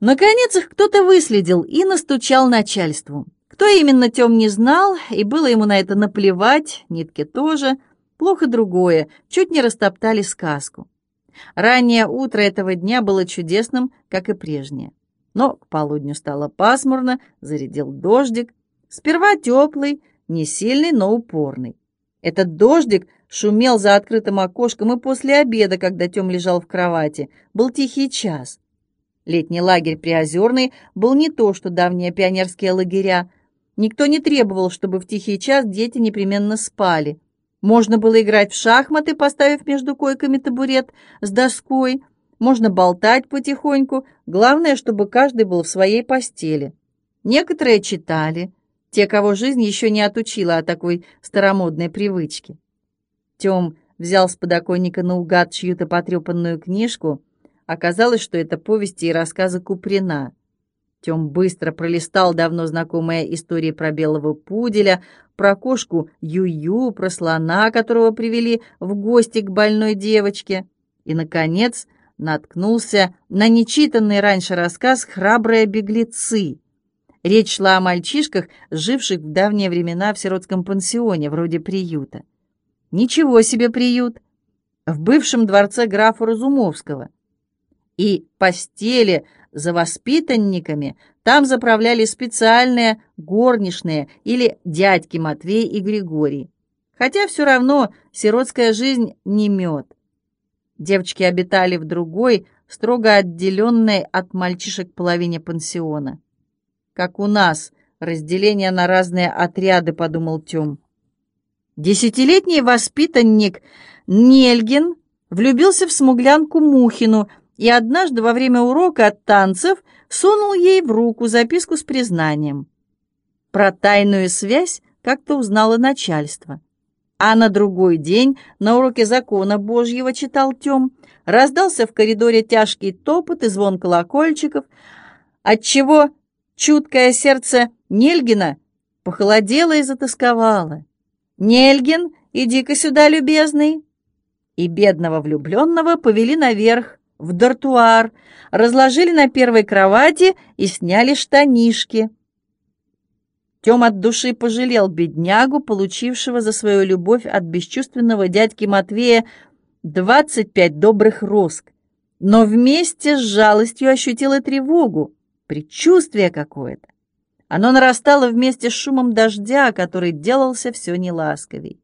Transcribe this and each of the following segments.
Наконец их кто-то выследил и настучал начальству. Кто именно Тем не знал, и было ему на это наплевать, нитки тоже. Плохо другое, чуть не растоптали сказку. Раннее утро этого дня было чудесным, как и прежнее. Но к полудню стало пасмурно, зарядил дождик. Сперва теплый, не сильный, но упорный. Этот дождик шумел за открытым окошком и после обеда, когда Тем лежал в кровати. Был тихий час. Летний лагерь Приозерный был не то, что давние пионерские лагеря. Никто не требовал, чтобы в тихий час дети непременно спали. Можно было играть в шахматы, поставив между койками табурет с доской. Можно болтать потихоньку. Главное, чтобы каждый был в своей постели. Некоторые читали. Те, кого жизнь еще не отучила о такой старомодной привычке. Тем взял с подоконника наугад чью-то потрепанную книжку. Оказалось, что это повести и рассказы Куприна. Тем быстро пролистал давно знакомые истории про белого пуделя, про кошку Ю-Ю, про слона, которого привели в гости к больной девочке, и, наконец, наткнулся на нечитанный раньше рассказ «Храбрые беглецы». Речь шла о мальчишках, живших в давние времена в сиротском пансионе, вроде приюта. Ничего себе приют! В бывшем дворце графа Разумовского. И постели за воспитанниками там заправляли специальные горничные или дядьки Матвей и Григорий. Хотя все равно сиротская жизнь не мед. Девочки обитали в другой, строго отделенной от мальчишек половине пансиона. Как у нас, разделение на разные отряды, подумал Тем. Десятилетний воспитанник Нельгин влюбился в смуглянку Мухину и однажды во время урока танцев сунул ей в руку записку с признанием. Про тайную связь как-то узнало начальство. А на другой день на уроке закона Божьего читал Тем, раздался в коридоре тяжкий топот и звон колокольчиков, отчего чуткое сердце Нельгина похолодело и затасковало. «Нельгин, иди-ка сюда, любезный!» И бедного влюбленного повели наверх, в дартуар, разложили на первой кровати и сняли штанишки. Тем от души пожалел беднягу, получившего за свою любовь от бесчувственного дядьки Матвея двадцать пять добрых роск, но вместе с жалостью ощутил и тревогу, предчувствие какое-то. Оно нарастало вместе с шумом дождя, который делался все неласковей.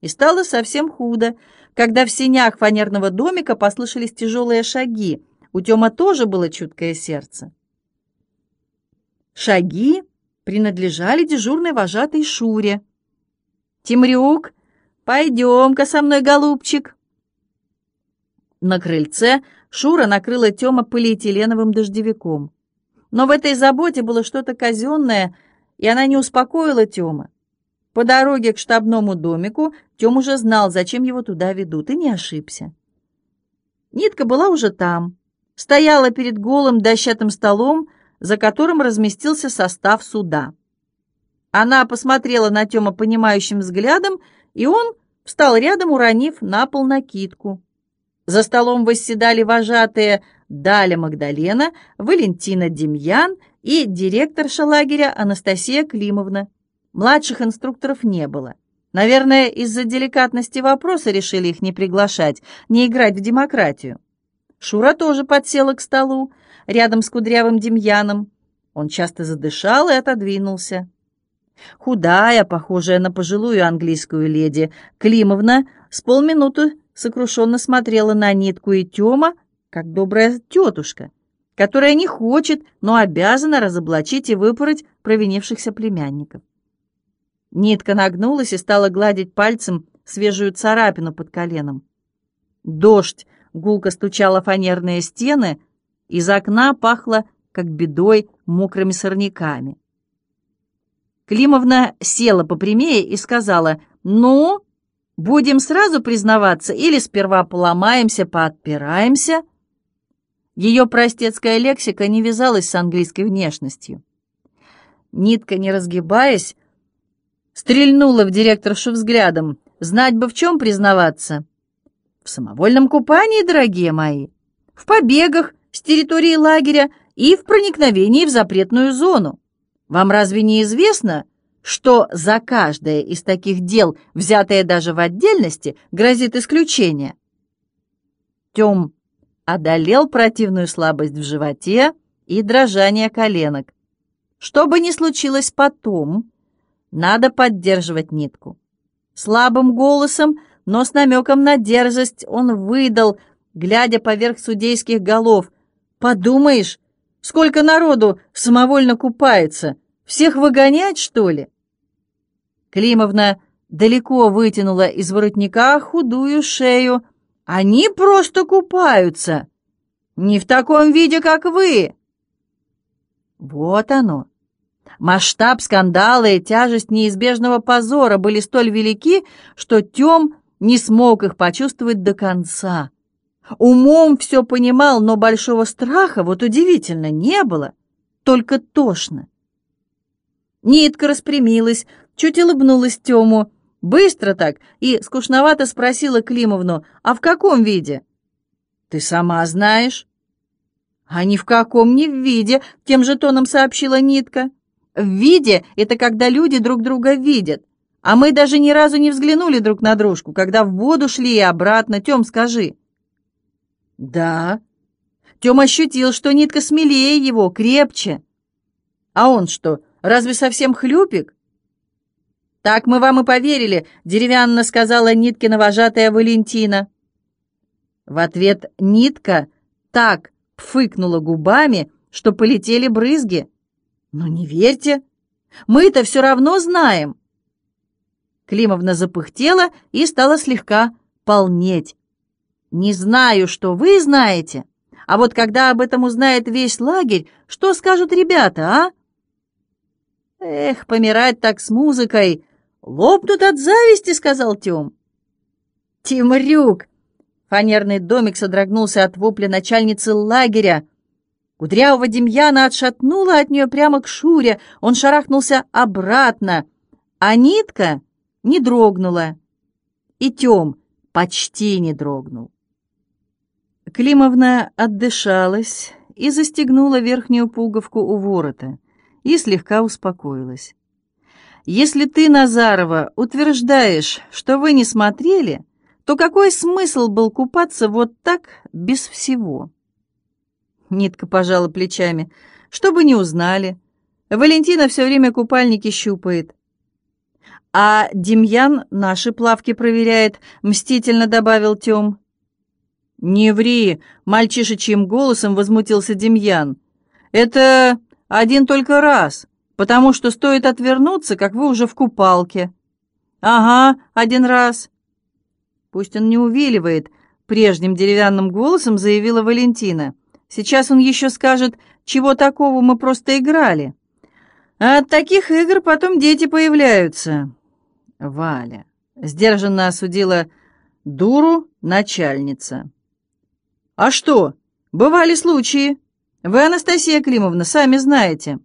И стало совсем худо, когда в сенях фанерного домика послышались тяжелые шаги. У Тёма тоже было чуткое сердце. Шаги принадлежали дежурной вожатой Шуре. «Тимрюк, пойдем-ка со мной, голубчик!» На крыльце Шура накрыла Тёма полиэтиленовым дождевиком. Но в этой заботе было что-то казенное, и она не успокоила Тёма. По дороге к штабному домику Тём уже знал, зачем его туда ведут, и не ошибся. Нитка была уже там, стояла перед голым дощатым столом, за которым разместился состав суда. Она посмотрела на Тёма понимающим взглядом, и он встал рядом, уронив на пол накидку. За столом восседали вожатые Даля Магдалена, Валентина Демьян и директорша лагеря Анастасия Климовна. Младших инструкторов не было. Наверное, из-за деликатности вопроса решили их не приглашать, не играть в демократию. Шура тоже подсела к столу, рядом с кудрявым Демьяном. Он часто задышал и отодвинулся. Худая, похожая на пожилую английскую леди, Климовна с полминуты сокрушенно смотрела на нитку и Тёма, как добрая тетушка, которая не хочет, но обязана разоблачить и выпороть провинившихся племянников. Нитка нагнулась и стала гладить пальцем свежую царапину под коленом. Дождь гулко стучала фанерные стены, из окна пахло, как бедой, мокрыми сорняками. Климовна села попрямее и сказала, «Ну, будем сразу признаваться или сперва поломаемся, поотпираемся?» Ее простецкая лексика не вязалась с английской внешностью. Нитка, не разгибаясь, стрельнула в директоршу взглядом. Знать бы, в чем признаваться. В самовольном купании, дорогие мои, в побегах с территории лагеря и в проникновении в запретную зону. Вам разве не известно, что за каждое из таких дел, взятое даже в отдельности, грозит исключение? Тем одолел противную слабость в животе и дрожание коленок. Что бы ни случилось потом, надо поддерживать нитку. Слабым голосом, но с намеком на дерзость он выдал, глядя поверх судейских голов. «Подумаешь, сколько народу самовольно купается! Всех выгонять, что ли?» Климовна далеко вытянула из воротника худую шею. «Они просто купаются! Не в таком виде, как вы!» Вот оно. Масштаб скандала и тяжесть неизбежного позора были столь велики, что Тем не смог их почувствовать до конца. Умом все понимал, но большого страха, вот удивительно, не было, только тошно. Нитка распрямилась, чуть улыбнулась Тему, быстро так, и скучновато спросила Климовну, а в каком виде? «Ты сама знаешь». «А ни в каком не в виде», — тем же тоном сообщила Нитка. «В виде — это когда люди друг друга видят, а мы даже ни разу не взглянули друг на дружку, когда в воду шли и обратно. Тем, скажи». «Да». Тем ощутил, что Нитка смелее его, крепче. «А он что, разве совсем хлюпик?» «Так мы вам и поверили», — деревянно сказала Ниткина вожатая Валентина. В ответ Нитка так пфыкнула губами, что полетели брызги. «Ну не верьте, мы-то все равно знаем». Климовна запыхтела и стала слегка полнеть. «Не знаю, что вы знаете, а вот когда об этом узнает весь лагерь, что скажут ребята, а?» «Эх, помирать так с музыкой! Лопнут от зависти», — сказал Тём. «Тимрюк!» Фанерный домик содрогнулся от вопля начальницы лагеря. Кудрявого Демьяна отшатнула от нее прямо к Шуре. Он шарахнулся обратно, а нитка не дрогнула. И Тем почти не дрогнул. Климовна отдышалась и застегнула верхнюю пуговку у ворота и слегка успокоилась. «Если ты, Назарова, утверждаешь, что вы не смотрели, то какой смысл был купаться вот так, без всего? Нитка пожала плечами. Чтобы не узнали. Валентина все время купальники щупает. А Демьян наши плавки проверяет, мстительно добавил Тем. «Не ври!» — мальчишечьим голосом возмутился Демьян. «Это один только раз, потому что стоит отвернуться, как вы уже в купалке». «Ага, один раз. Пусть он не увиливает, прежним деревянным голосом заявила Валентина. Сейчас он еще скажет, чего такого мы просто играли. А от таких игр потом дети появляются. Валя сдержанно осудила дуру начальница. А что? Бывали случаи. Вы, Анастасия Климовна, сами знаете.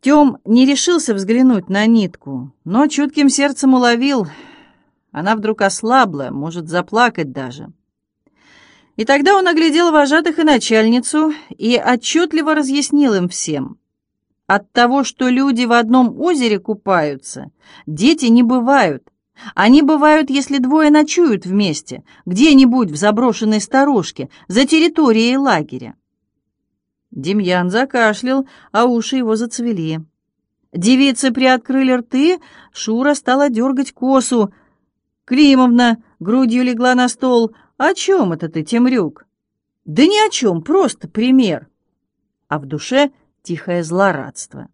Тем не решился взглянуть на нитку, но чутким сердцем уловил — она вдруг ослабла, может заплакать даже. И тогда он оглядел вожатых и начальницу и отчетливо разъяснил им всем. От того, что люди в одном озере купаются, дети не бывают. Они бывают, если двое ночуют вместе, где-нибудь в заброшенной сторожке, за территорией лагеря. Демьян закашлял, а уши его зацвели. Девицы приоткрыли рты, Шура стала дергать косу, Климовна грудью легла на стол. «О чем это ты, Темрюк?» «Да ни о чем, просто пример». А в душе тихое злорадство.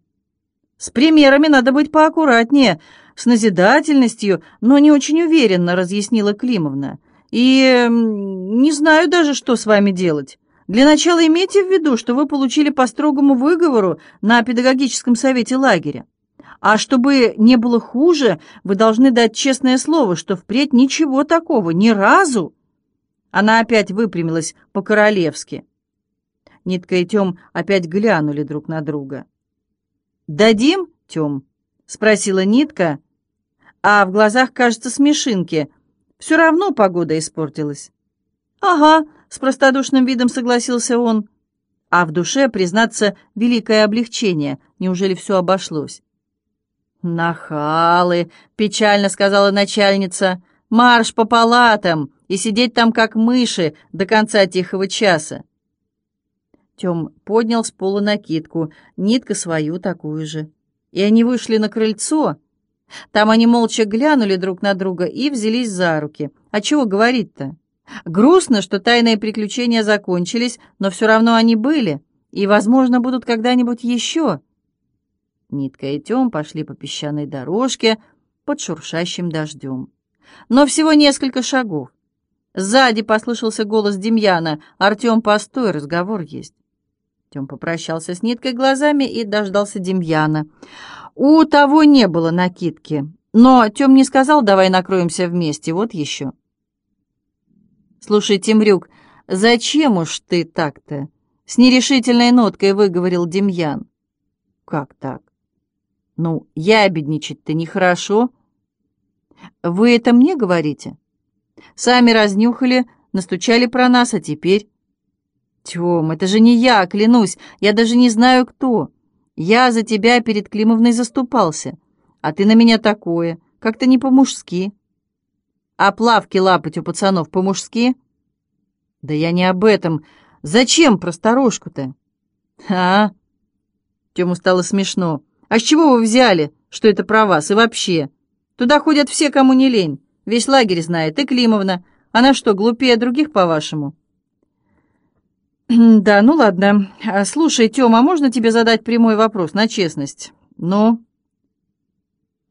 «С примерами надо быть поаккуратнее, с назидательностью, но не очень уверенно», — разъяснила Климовна. «И не знаю даже, что с вами делать. Для начала имейте в виду, что вы получили по строгому выговору на педагогическом совете лагеря. А чтобы не было хуже, вы должны дать честное слово, что впредь ничего такого, ни разу. Она опять выпрямилась по-королевски. Нитка и Тем опять глянули друг на друга. «Дадим, Тем?» — спросила Нитка, а в глазах, кажется, смешинки. Все равно погода испортилась. «Ага», — с простодушным видом согласился он. а в душе, признаться, великое облегчение. Неужели все обошлось? «Нахалы!» — печально сказала начальница. «Марш по палатам и сидеть там, как мыши, до конца тихого часа!» Тем поднял с пола накидку, нитка свою такую же. И они вышли на крыльцо. Там они молча глянули друг на друга и взялись за руки. А чего говорить-то? Грустно, что тайные приключения закончились, но все равно они были, и, возможно, будут когда-нибудь еще. Нитка и Тем пошли по песчаной дорожке под шуршащим дождем. Но всего несколько шагов. Сзади послышался голос Демьяна. «Артем, постой, разговор есть». Тем попрощался с Ниткой глазами и дождался Демьяна. У того не было накидки, но Тем не сказал «давай накроемся вместе», вот еще. «Слушай, Темрюк, зачем уж ты так-то?» С нерешительной ноткой выговорил Демьян. «Как так?» «Ну, ябедничать-то нехорошо». «Вы это мне говорите?» «Сами разнюхали, настучали про нас, а теперь...» «Тем, это же не я, клянусь, я даже не знаю, кто. Я за тебя перед Климовной заступался, а ты на меня такое, как-то не по-мужски». А плавки лапать у пацанов по-мужски? Да я не об этом. Зачем про сторожку-то? А? Тему стало смешно. А с чего вы взяли, что это про вас и вообще? Туда ходят все, кому не лень. Весь лагерь знает, и Климовна. Она что, глупее других, по-вашему? Да, ну ладно. А, слушай, Тёма, можно тебе задать прямой вопрос на честность? Ну?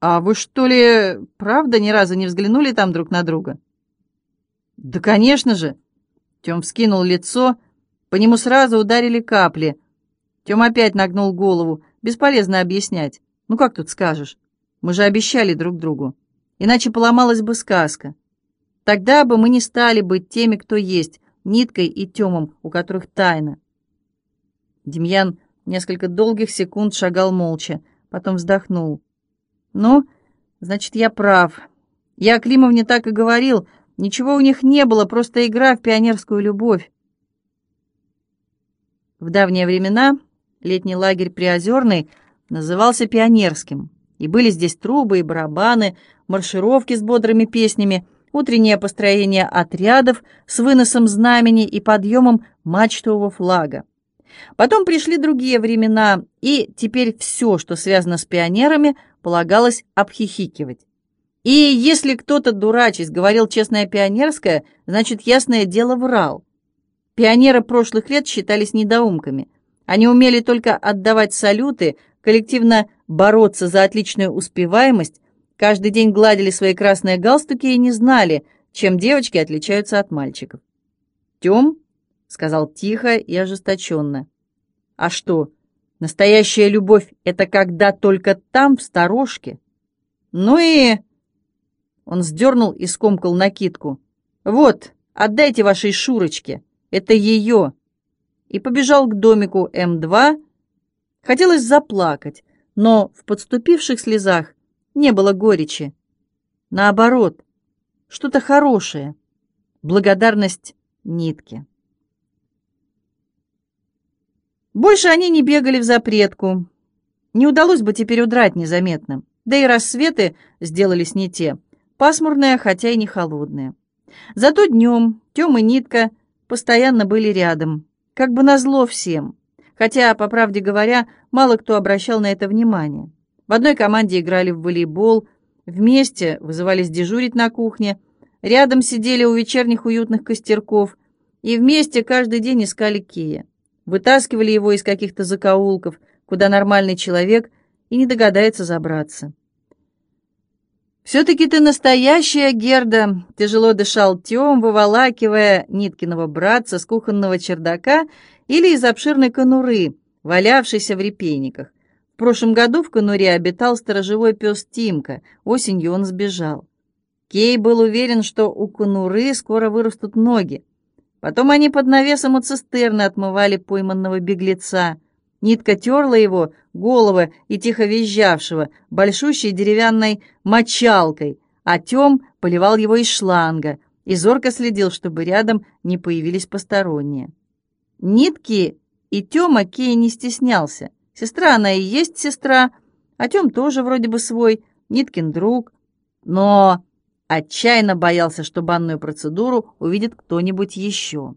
«А вы что ли, правда, ни разу не взглянули там друг на друга?» «Да, конечно же!» Тем вскинул лицо, по нему сразу ударили капли. Тем опять нагнул голову. Бесполезно объяснять. Ну как тут скажешь? Мы же обещали друг другу. Иначе поломалась бы сказка. Тогда бы мы не стали быть теми, кто есть, Ниткой и Темом, у которых тайна. Демьян несколько долгих секунд шагал молча, потом вздохнул. «Ну, значит, я прав. Я Климовне так и говорил. Ничего у них не было, просто игра в пионерскую любовь». В давние времена летний лагерь Приозерный назывался пионерским, и были здесь трубы и барабаны, маршировки с бодрыми песнями, утреннее построение отрядов с выносом знамени и подъемом мачтового флага. Потом пришли другие времена, и теперь все, что связано с пионерами, полагалось обхихикивать. И если кто-то, дурачись, говорил «честное пионерское», значит, ясное дело, врал. Пионеры прошлых лет считались недоумками. Они умели только отдавать салюты, коллективно бороться за отличную успеваемость, каждый день гладили свои красные галстуки и не знали, чем девочки отличаются от мальчиков. «Тем?» — сказал тихо и ожесточенно. «А что, Настоящая любовь — это когда только там, в сторожке. Ну и... Он сдернул и скомкал накидку. «Вот, отдайте вашей Шурочке. Это ее». И побежал к домику М2. Хотелось заплакать, но в подступивших слезах не было горечи. Наоборот, что-то хорошее. Благодарность нитке. Больше они не бегали в запретку. Не удалось бы теперь удрать незаметно. Да и рассветы сделались не те. Пасмурные, хотя и не холодные. Зато днем Тём и Нитка постоянно были рядом. Как бы назло всем. Хотя, по правде говоря, мало кто обращал на это внимание. В одной команде играли в волейбол, вместе вызывались дежурить на кухне, рядом сидели у вечерних уютных костерков и вместе каждый день искали Кия вытаскивали его из каких-то закоулков, куда нормальный человек и не догадается забраться. «Все-таки ты настоящая, Герда!» — тяжело дышал Тем, выволакивая Ниткиного братца с кухонного чердака или из обширной конуры, валявшейся в репейниках. В прошлом году в конуре обитал сторожевой пес Тимка, осенью он сбежал. Кей был уверен, что у конуры скоро вырастут ноги. Потом они под навесом у цистерны отмывали пойманного беглеца. Нитка терла его, головы и тихо визжавшего, большущей деревянной мочалкой, а Тем поливал его из шланга и зорко следил, чтобы рядом не появились посторонние. Нитки И Тёма Кей не стеснялся. Сестра она и есть сестра, а Тём тоже вроде бы свой, Ниткин друг. Но отчаянно боялся, что банную процедуру увидит кто-нибудь еще.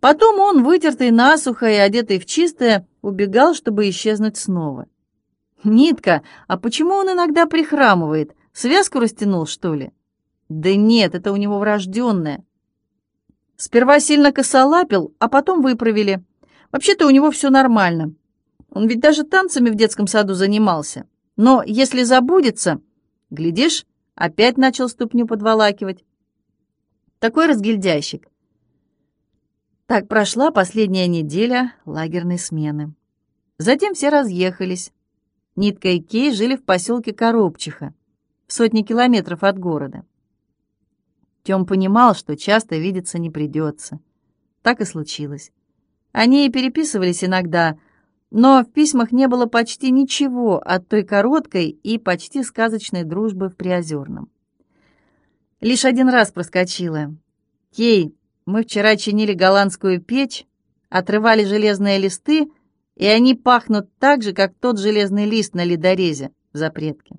Потом он, вытертый насухо и одетый в чистое, убегал, чтобы исчезнуть снова. «Нитка, а почему он иногда прихрамывает? Связку растянул, что ли?» «Да нет, это у него врожденное. Сперва сильно косолапил, а потом выправили. Вообще-то у него все нормально. Он ведь даже танцами в детском саду занимался. Но если забудется, глядишь, опять начал ступню подволакивать. Такой разгильдяйщик. Так прошла последняя неделя лагерной смены. Затем все разъехались. Нитка и Кей жили в поселке Коробчиха, в сотни километров от города. Тем понимал, что часто видеться не придется. Так и случилось. Они и переписывались иногда, но в письмах не было почти ничего от той короткой и почти сказочной дружбы в Приозерном. Лишь один раз проскочила. «Кей, мы вчера чинили голландскую печь, отрывали железные листы, и они пахнут так же, как тот железный лист на ледорезе в запретке».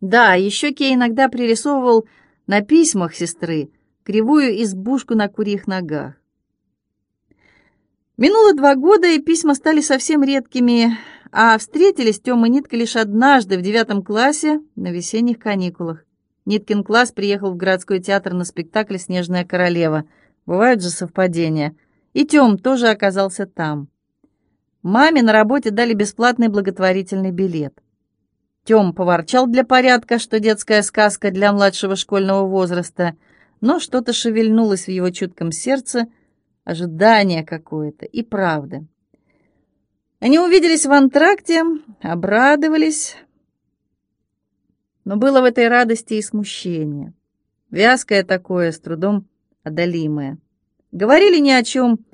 Да, еще Кей иногда пририсовывал на письмах сестры кривую избушку на курьих ногах. Минуло два года, и письма стали совсем редкими, а встретились Тёма и Нитка лишь однажды в девятом классе на весенних каникулах. Ниткин класс приехал в городской театр на спектакль «Снежная королева». Бывают же совпадения. И Тём тоже оказался там. Маме на работе дали бесплатный благотворительный билет. Тём поворчал для порядка, что детская сказка для младшего школьного возраста, но что-то шевельнулось в его чутком сердце, ожидание какое-то и правда. Они увиделись в антракте, обрадовались, но было в этой радости и смущение, вязкое такое, с трудом одолимое. Говорили ни о чем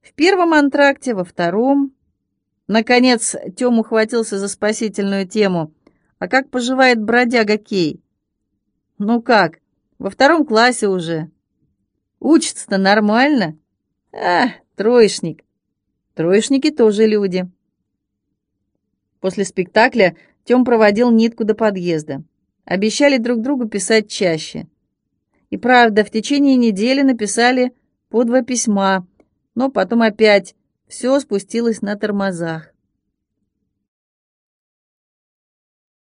в первом антракте, во втором. Наконец Тём ухватился за спасительную тему — а как поживает бродяга Кей? Ну как, во втором классе уже. Учится-то нормально. А, троечник. Троечники тоже люди. После спектакля Тём проводил нитку до подъезда. Обещали друг другу писать чаще. И правда, в течение недели написали по два письма, но потом опять все спустилось на тормозах.